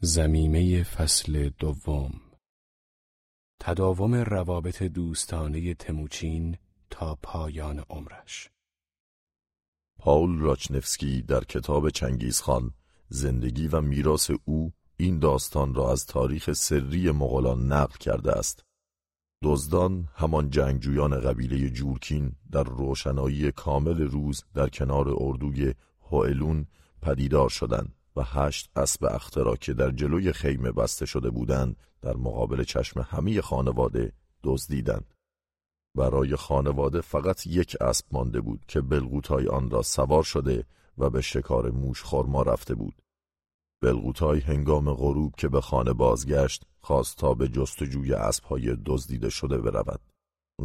زمیمه فصل دوم. تداوم روابط دوستانه تموچین تا پایان عمرش. پاول راچنفسکی در کتاب چنگیزخان زندگی و میراث او این داستان را از تاریخ سری مغولان نقل کرده است. دزدان همان جنگجویان قبیله جورکین در روشنایی کامل روز در کنار اردوی هوئلون پدیدار شدند. و هشت اسب اخترا که در جلوی خیمه بسته شده بودند در مقابل چشم همه خانواده دزدیدند. برای خانواده فقط یک اسب مانده بود که بلغوتای آن را سوار شده و به شکار موش خورما رفته بود. بلغوتای هنگام غروب که به خانه بازگشت خواست تا به جستجوی اسبهای دزدیده شده برود.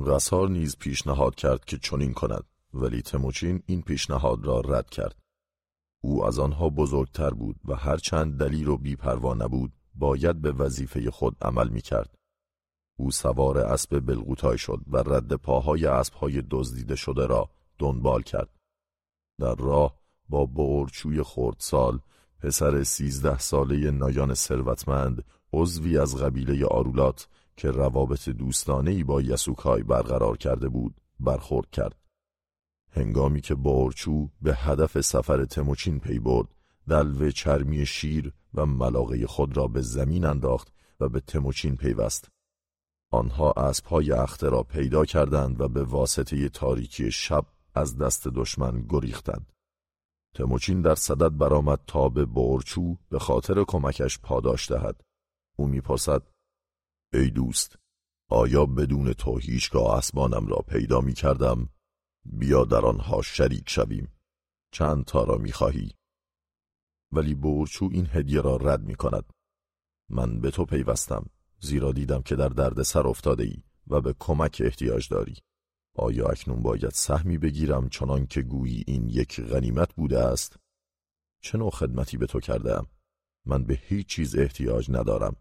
قصار نیز پیشنهاد کرد که چنین کند ولی تموچین این پیشنهاد را رد کرد. او از آنها بزرگتر بود و هرچند دلیل و بیپروا نبود باید به وظیفه خود عمل می کرد. او سوار اسب بلغوتای شد و رد پاهای اسبهای دزدیده شده را دنبال کرد. در راه با بورچوی خردسال پسر سیزده ساله نایان ثروتمند عضوی از قبیله آرولات که روابط دوستانه با یسوکای برقرار کرده بود برخورد کرد. هنگامی که بارچو به هدف سفر تموچین پی برد دلو چرمی شیر و ملاقه خود را به زمین انداخت و به تموچین پیوست. آنها اسبهای اخته را پیدا کردند و به واسطه تاریکی شب از دست دشمن گریختند. تموچین در صدد برآمد تا به بورچو به خاطر کمکش پاداش دهد. او می‌پرسد ای دوست آیا بدون تو هیچگاه اسبانم را پیدا می کردم بیا در آنها شریک شویم. چند تا را می‌خواهی؟ ولی بورچو این هدیه را رد می کند من به تو پیوستم زیرا دیدم که در درد سر افتاده ای و به کمک احتیاج داری. آیا اکنون باید سهمی بگیرم چنان که گویی این یک غنیمت بوده است؟ چه نوع خدمتی به تو کردم من به هیچ چیز احتیاج ندارم.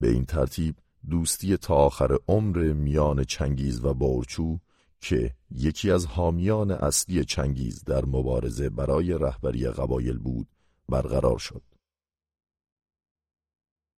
به این ترتیب دوستی تا آخر عمر میان چنگیز و بورچو که یکی از حامیان اصلی چنگیز در مبارزه برای رهبری قبایل بود برقرار شد.